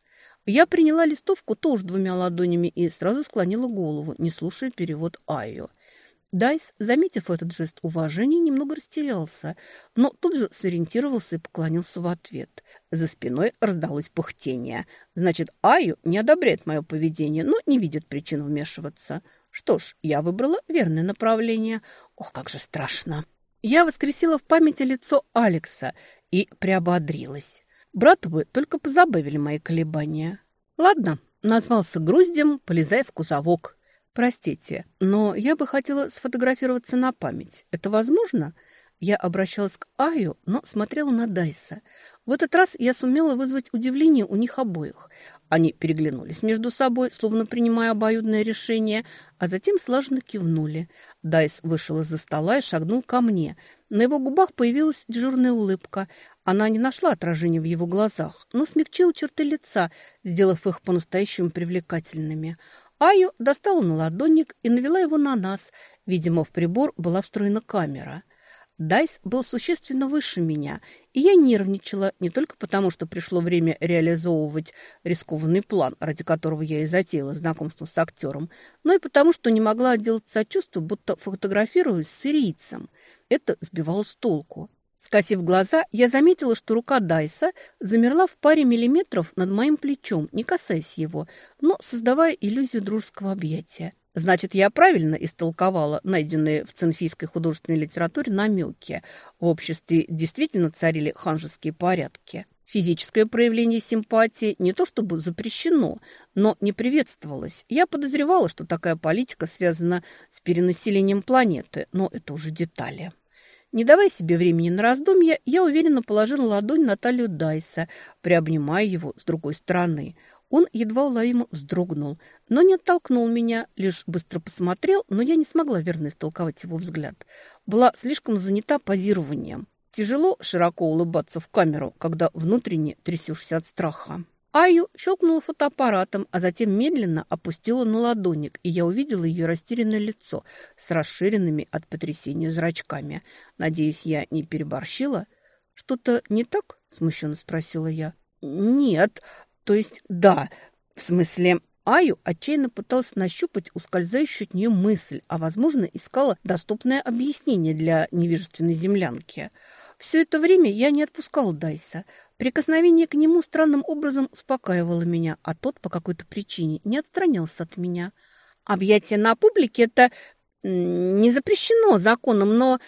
Я приняла листовку тоже двумя ладонями и сразу склонила голову, не слушая перевод Айо. Дайс, заметив этот жест уважения, немного растерялся, но тут же сориентировался и поклонился в ответ. За спиной раздалось пыхтение. Значит, Айо не одобряет мое поведение, но не видит причин вмешиваться. Что ж, я выбрала верное направление. Ох, как же страшно. Я воскресила в памяти лицо Алекса и приободрилась. Брату бы только позабавили мои колебания. Ладно, назвался груздем, полезай в кузовок. Простите, но я бы хотела сфотографироваться на память. Это возможно? Я обращалась к Аю, но смотрела на Дайса. В этот раз я сумела вызвать удивление у них обоих. Они переглянулись между собой, словно принимая обоюдное решение, а затем слаженно кивнули. Дайс вышел из-за стола и шагнул ко мне. На его губах появилась дежурная улыбка. Она не нашла отражения в его глазах, но смягчила черты лица, сделав их по-настоящему привлекательными. Аю достала на ладонник и навела его на нас. Видимо, в прибор была встроена камера – Дайс был существенно выше меня, и я нервничала не только потому, что пришло время реализовывать рискованный план, ради которого я и затеяла знакомство с актером, но и потому, что не могла отделаться от чувства, будто фотографируюсь с сирийцем. Это сбивало с толку. Скосив глаза, я заметила, что рука Дайса замерла в паре миллиметров над моим плечом, не касаясь его, но создавая иллюзию дружеского объятия. Значит, я правильно истолковала найденные в цинфийской художественной литературе намеки. В обществе действительно царили ханжеские порядки. Физическое проявление симпатии не то чтобы запрещено, но не приветствовалось. Я подозревала, что такая политика связана с перенаселением планеты, но это уже детали. Не давая себе времени на раздумья, я уверенно положила ладонь на талию Дайса, приобнимая его с другой стороны – он едва уловимо вздрогнул, но не оттолкнул меня, лишь быстро посмотрел, но я не смогла верно истолковать его взгляд. Была слишком занята позированием. Тяжело широко улыбаться в камеру, когда внутренне трясешься от страха. Аю щелкнула фотоаппаратом, а затем медленно опустила на ладоник, и я увидела ее растерянное лицо с расширенными от потрясения зрачками. Надеюсь, я не переборщила. «Что-то не так?» – смущенно спросила я. «Нет, то есть да, в смысле...» Аю отчаянно пыталась нащупать ускользающую от нее мысль, а, возможно, искала доступное объяснение для невежественной землянки. Все это время я не отпускала Дайса. Прикосновение к нему странным образом успокаивало меня, а тот по какой-то причине не отстранялся от меня. Объятие на публике – это не запрещено законом, но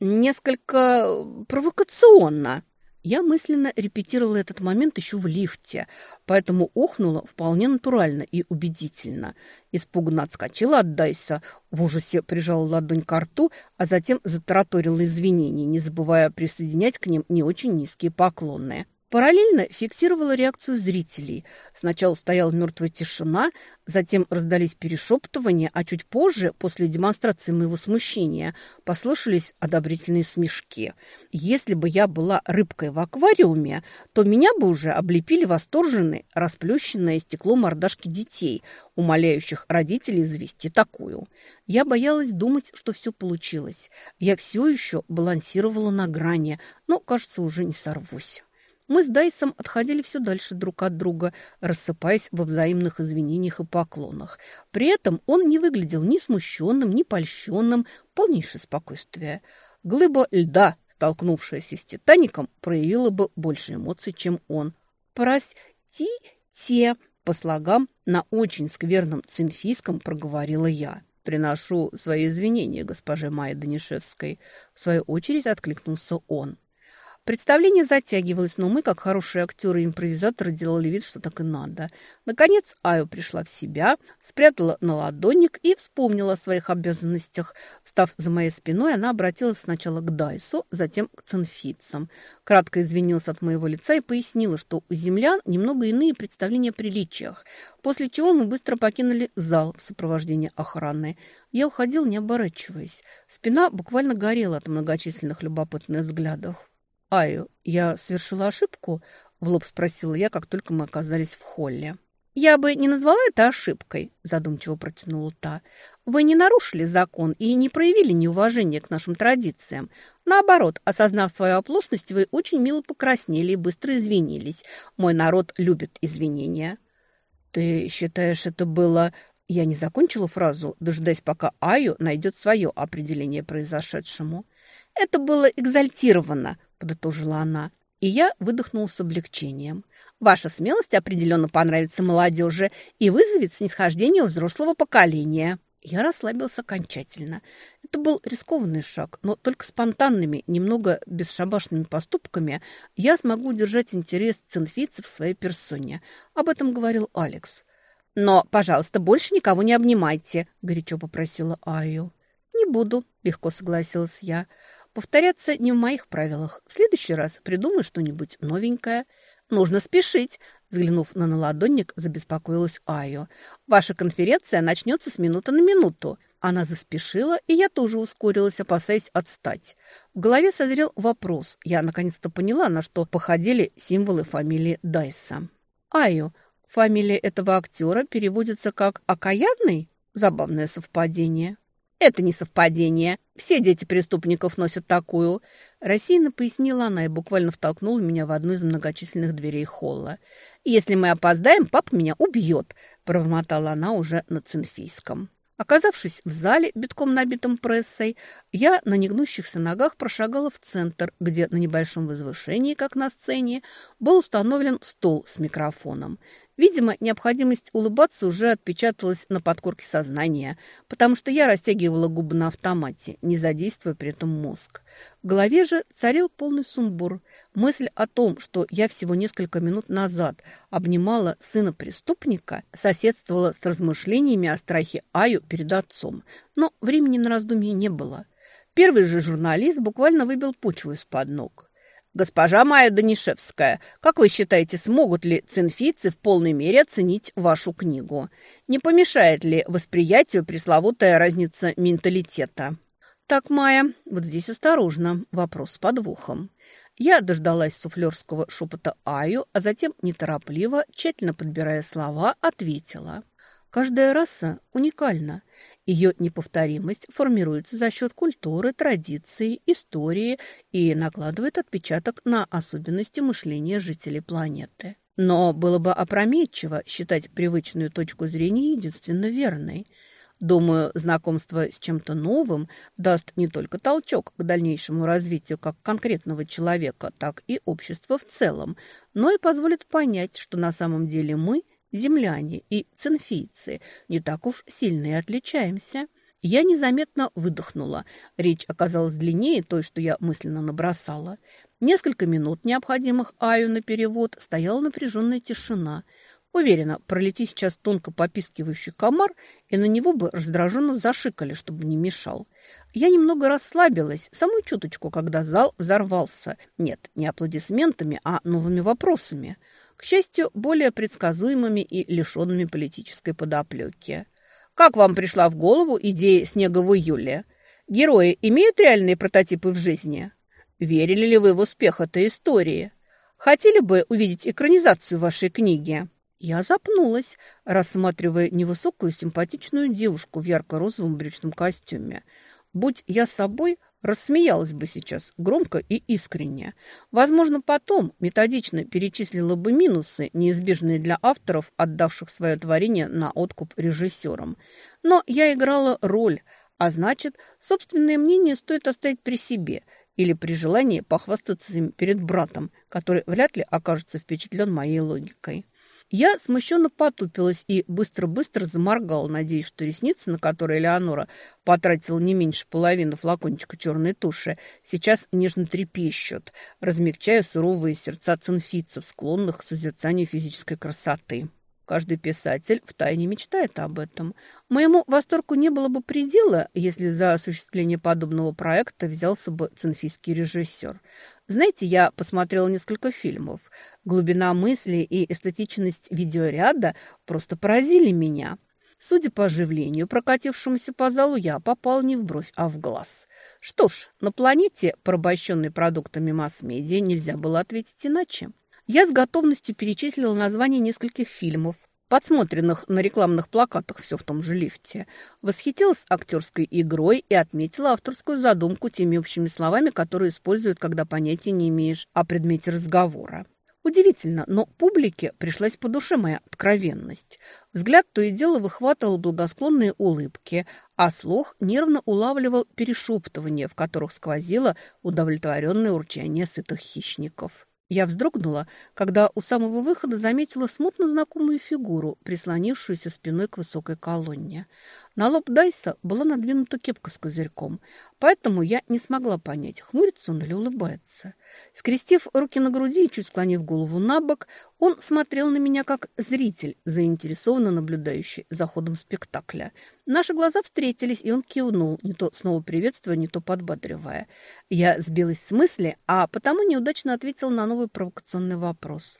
несколько провокационно. Я мысленно репетировала этот момент еще в лифте, поэтому охнула вполне натурально и убедительно. Испуганно отскочила от Дайса, в ужасе прижала ладонь к рту, а затем затараторила извинения, не забывая присоединять к ним не очень низкие поклонные. Параллельно фиксировала реакцию зрителей. Сначала стояла мертвая тишина, затем раздались перешептывания, а чуть позже, после демонстрации моего смущения, послышались одобрительные смешки. Если бы я была рыбкой в аквариуме, то меня бы уже облепили восторженные, расплющенное стекло мордашки детей, умоляющих родителей завести такую. Я боялась думать, что все получилось. Я все еще балансировала на грани, но, кажется, уже не сорвусь. Мы с Дайсом отходили все дальше друг от друга, рассыпаясь во взаимных извинениях и поклонах. При этом он не выглядел ни смущенным, ни польщенным, полнейшее спокойствие. Глыба льда, столкнувшаяся с «Титаником», проявила бы больше эмоций, чем он. «Простите!» по слогам на очень скверном цинфийском проговорила я. «Приношу свои извинения госпоже Майе Данишевской». В свою очередь откликнулся он. Представление затягивалось, но мы, как хорошие актеры и импровизаторы, делали вид, что так и надо. Наконец Аю пришла в себя, спрятала на ладонник и вспомнила о своих обязанностях. Встав за моей спиной, она обратилась сначала к Дайсу, затем к цинфицам. Кратко извинилась от моего лица и пояснила, что у землян немного иные представления о приличиях, после чего мы быстро покинули зал в сопровождении охраны. Я уходил, не оборачиваясь. Спина буквально горела от многочисленных любопытных взглядов. «Аю, я совершила ошибку?» – в лоб спросила я, как только мы оказались в холле. «Я бы не назвала это ошибкой», – задумчиво протянула та. «Вы не нарушили закон и не проявили неуважения к нашим традициям. Наоборот, осознав свою оплошность, вы очень мило покраснели и быстро извинились. Мой народ любит извинения». «Ты считаешь, это было...» Я не закончила фразу, дожидаясь, пока Аю найдет свое определение произошедшему. «Это было экзальтировано», – подытожила она. И я выдохнула с облегчением. «Ваша смелость определенно понравится молодежи и вызовет снисхождение у взрослого поколения». Я расслабился окончательно. Это был рискованный шаг, но только спонтанными, немного бесшабашными поступками я смогу удержать интерес цинфийцев в своей персоне. Об этом говорил Алекс. «Но, пожалуйста, больше никого не обнимайте», – горячо попросила Аю. «Не буду», – легко согласилась я. Повторяться не в моих правилах. В следующий раз придумай что-нибудь новенькое. Нужно спешить. Взглянув на наладонник, забеспокоилась Айо. Ваша конференция начнется с минуты на минуту. Она заспешила, и я тоже ускорилась, опасаясь отстать. В голове созрел вопрос. Я наконец-то поняла, на что походили символы фамилии Дайса. Айо, фамилия этого актера переводится как «окаянный»? Забавное совпадение. «Это не совпадение. Все дети преступников носят такую». Рассеянно пояснила она и буквально втолкнула меня в одну из многочисленных дверей холла. «Если мы опоздаем, папа меня убьет», – пробормотала она уже на цинфийском. Оказавшись в зале, битком набитом прессой, я на негнущихся ногах прошагала в центр, где на небольшом возвышении, как на сцене, был установлен стол с микрофоном. Видимо, необходимость улыбаться уже отпечаталась на подкорке сознания, потому что я растягивала губы на автомате, не задействуя при этом мозг. В голове же царил полный сумбур. Мысль о том, что я всего несколько минут назад обнимала сына преступника, соседствовала с размышлениями о страхе Аю перед отцом. Но времени на раздумье не было. Первый же журналист буквально выбил почву из-под ног. «Госпожа Майя Данишевская, как вы считаете, смогут ли цинфийцы в полной мере оценить вашу книгу? Не помешает ли восприятию пресловутая разница менталитета?» «Так, Майя, вот здесь осторожно, вопрос с подвохом. Я дождалась суфлерского шепота Аю, а затем неторопливо, тщательно подбирая слова, ответила. Каждая раса уникальна. Ее неповторимость формируется за счет культуры, традиций, истории и накладывает отпечаток на особенности мышления жителей планеты. Но было бы опрометчиво считать привычную точку зрения единственно верной – Думаю, знакомство с чем-то новым даст не только толчок к дальнейшему развитию как конкретного человека, так и общества в целом, но и позволит понять, что на самом деле мы, земляне и цинфийцы, не так уж сильно и отличаемся. Я незаметно выдохнула. Речь оказалась длиннее той, что я мысленно набросала. Несколько минут, необходимых Аю на перевод, стояла напряженная тишина – Уверена, пролети сейчас тонко попискивающий комар, и на него бы раздраженно зашикали, чтобы не мешал. Я немного расслабилась, самую чуточку, когда зал взорвался. Нет, не аплодисментами, а новыми вопросами. К счастью, более предсказуемыми и лишенными политической подоплеки. Как вам пришла в голову идея «Снега в июле»? Герои имеют реальные прототипы в жизни? Верили ли вы в успех этой истории? Хотели бы увидеть экранизацию вашей книги? Я запнулась, рассматривая невысокую симпатичную девушку в ярко-розовом брючном костюме. Будь я собой, рассмеялась бы сейчас громко и искренне. Возможно, потом методично перечислила бы минусы, неизбежные для авторов, отдавших свое творение на откуп режиссерам. Но я играла роль, а значит, собственное мнение стоит оставить при себе или при желании похвастаться им перед братом, который вряд ли окажется впечатлен моей логикой. Я смущенно потупилась и быстро-быстро заморгала, надеясь, что ресницы, на которые Леонора потратила не меньше половины флакончика черной туши, сейчас нежно трепещут, размягчая суровые сердца цинфийцев, склонных к созерцанию физической красоты. Каждый писатель втайне мечтает об этом. Моему восторгу не было бы предела, если за осуществление подобного проекта взялся бы цинфийский режиссер. Знаете, я посмотрела несколько фильмов. Глубина мысли и эстетичность видеоряда просто поразили меня. Судя по оживлению, прокатившемуся по залу, я попал не в бровь, а в глаз. Что ж, на планете, порабощенной продуктами масс-медиа, нельзя было ответить иначе. Я с готовностью перечислила названия нескольких фильмов, подсмотренных на рекламных плакатах все в том же лифте. Восхитилась актерской игрой и отметила авторскую задумку теми общими словами, которые используют, когда понятия не имеешь о предмете разговора. Удивительно, но публике пришлась по душе моя откровенность. Взгляд то и дело выхватывал благосклонные улыбки, а слух нервно улавливал перешептывания, в которых сквозило удовлетворенное урчание сытых хищников. Я вздрогнула, когда у самого выхода заметила смутно знакомую фигуру, прислонившуюся спиной к высокой колонне. На лоб Дайса была надвинута кепка с козырьком, поэтому я не смогла понять, хмурится он или улыбается. Скрестив руки на груди и чуть склонив голову на бок, он смотрел на меня как зритель, заинтересованно наблюдающий за ходом спектакля. Наши глаза встретились, и он кивнул, не то снова приветствуя, не то подбадривая. Я сбилась с мысли, а потому неудачно ответила на новый провокационный вопрос.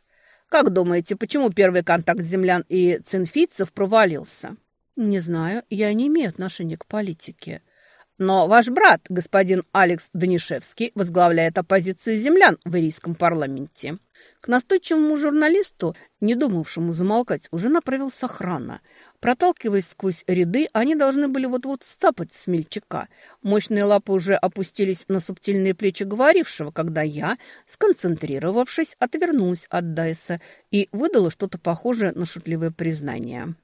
«Как думаете, почему первый контакт землян и цинфийцев провалился?» «Не знаю, я не имею отношения к политике». Но ваш брат, господин Алекс Данишевский, возглавляет оппозицию землян в ирийском парламенте. К настойчивому журналисту, не думавшему замолкать, уже направился охрана. Проталкиваясь сквозь ряды, они должны были вот-вот сцапать смельчака. Мощные лапы уже опустились на субтильные плечи говорившего, когда я, сконцентрировавшись, отвернулась от Дайса и выдала что-то похожее на шутливое признание.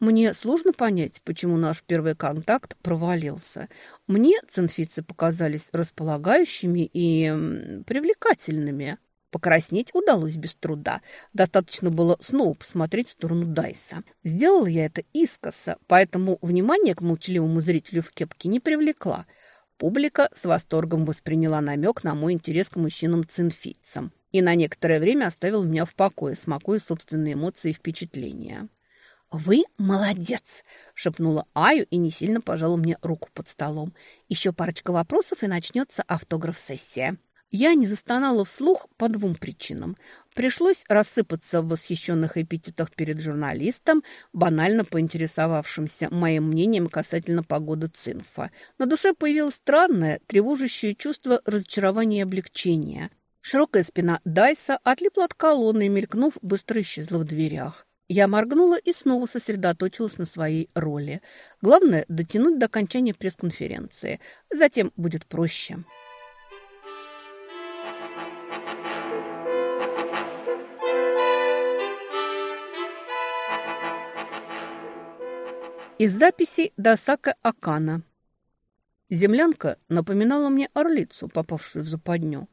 Мне сложно понять, почему наш первый контакт провалился. Мне цинфицы показались располагающими и привлекательными. Покраснеть удалось без труда. Достаточно было снова посмотреть в сторону Дайса. Сделала я это искоса, поэтому внимание к молчаливому зрителю в кепке не привлекла. Публика с восторгом восприняла намек на мой интерес к мужчинам-цинфийцам и на некоторое время оставил меня в покое, смакуя собственные эмоции и впечатления. «Вы молодец!» – шепнула Аю и не сильно пожала мне руку под столом. «Еще парочка вопросов, и начнется автограф-сессия». Я не застонала вслух по двум причинам. Пришлось рассыпаться в восхищенных эпитетах перед журналистом, банально поинтересовавшимся моим мнением касательно погоды Цинфа. На душе появилось странное, тревожащее чувство разочарования и облегчения. Широкая спина Дайса отлипла от колонны мелькнув, быстро исчезла в дверях. Я моргнула и снова сосредоточилась на своей роли. Главное – дотянуть до окончания пресс-конференции. Затем будет проще. Из записей Досака Акана. Землянка напоминала мне орлицу, попавшую в западню.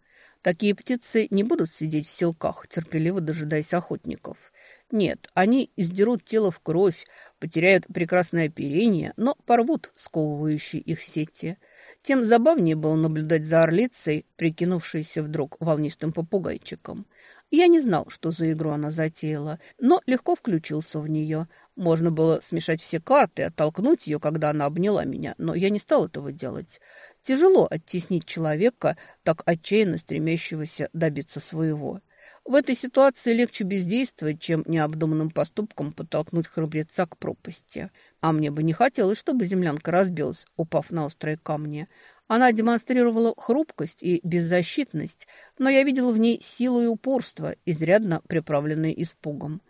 Такие птицы не будут сидеть в селках, терпеливо дожидаясь охотников. Нет, они издерут тело в кровь, потеряют прекрасное оперение, но порвут сковывающие их сети. Тем забавнее было наблюдать за орлицей, прикинувшейся вдруг волнистым попугайчиком. Я не знал, что за игру она затеяла, но легко включился в нее. Можно было смешать все карты, оттолкнуть ее, когда она обняла меня, но я не стал этого делать. Тяжело оттеснить человека, так отчаянно стремящегося добиться своего. В этой ситуации легче бездействовать, чем необдуманным поступком подтолкнуть храбреца к пропасти. А мне бы не хотелось, чтобы землянка разбилась, упав на острые камни. Она демонстрировала хрупкость и беззащитность, но я видела в ней силу и упорство, изрядно приправленные испугом.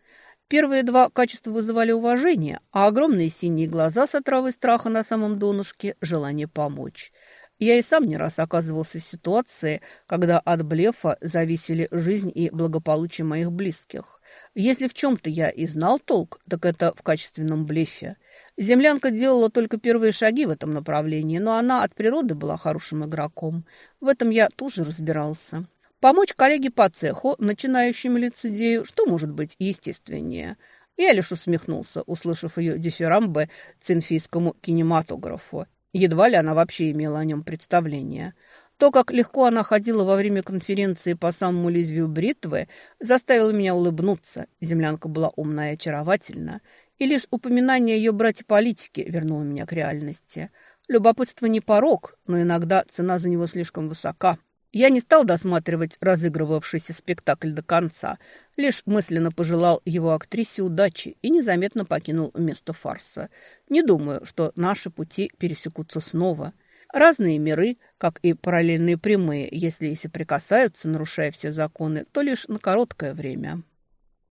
Первые два качества вызывали уважение, а огромные синие глаза с отравой страха на самом донышке – желание помочь. Я и сам не раз оказывался в ситуации, когда от блефа зависели жизнь и благополучие моих близких. Если в чем-то я и знал толк, так это в качественном блефе. Землянка делала только первые шаги в этом направлении, но она от природы была хорошим игроком. В этом я тоже разбирался. Помочь коллеге по цеху, начинающему лицедею, что может быть естественнее? Я лишь усмехнулся, услышав ее дифирамбы цинфийскому кинематографу. Едва ли она вообще имела о нем представление. То, как легко она ходила во время конференции по самому лезвию бритвы, заставило меня улыбнуться. Землянка была умна и очаровательна. И лишь упоминание ее братья-политики вернуло меня к реальности. Любопытство не порог, но иногда цена за него слишком высока. Я не стал досматривать разыгрывавшийся спектакль до конца, лишь мысленно пожелал его актрисе удачи и незаметно покинул место фарса. Не думаю, что наши пути пересекутся снова. Разные миры, как и параллельные прямые, если и соприкасаются, нарушая все законы, то лишь на короткое время».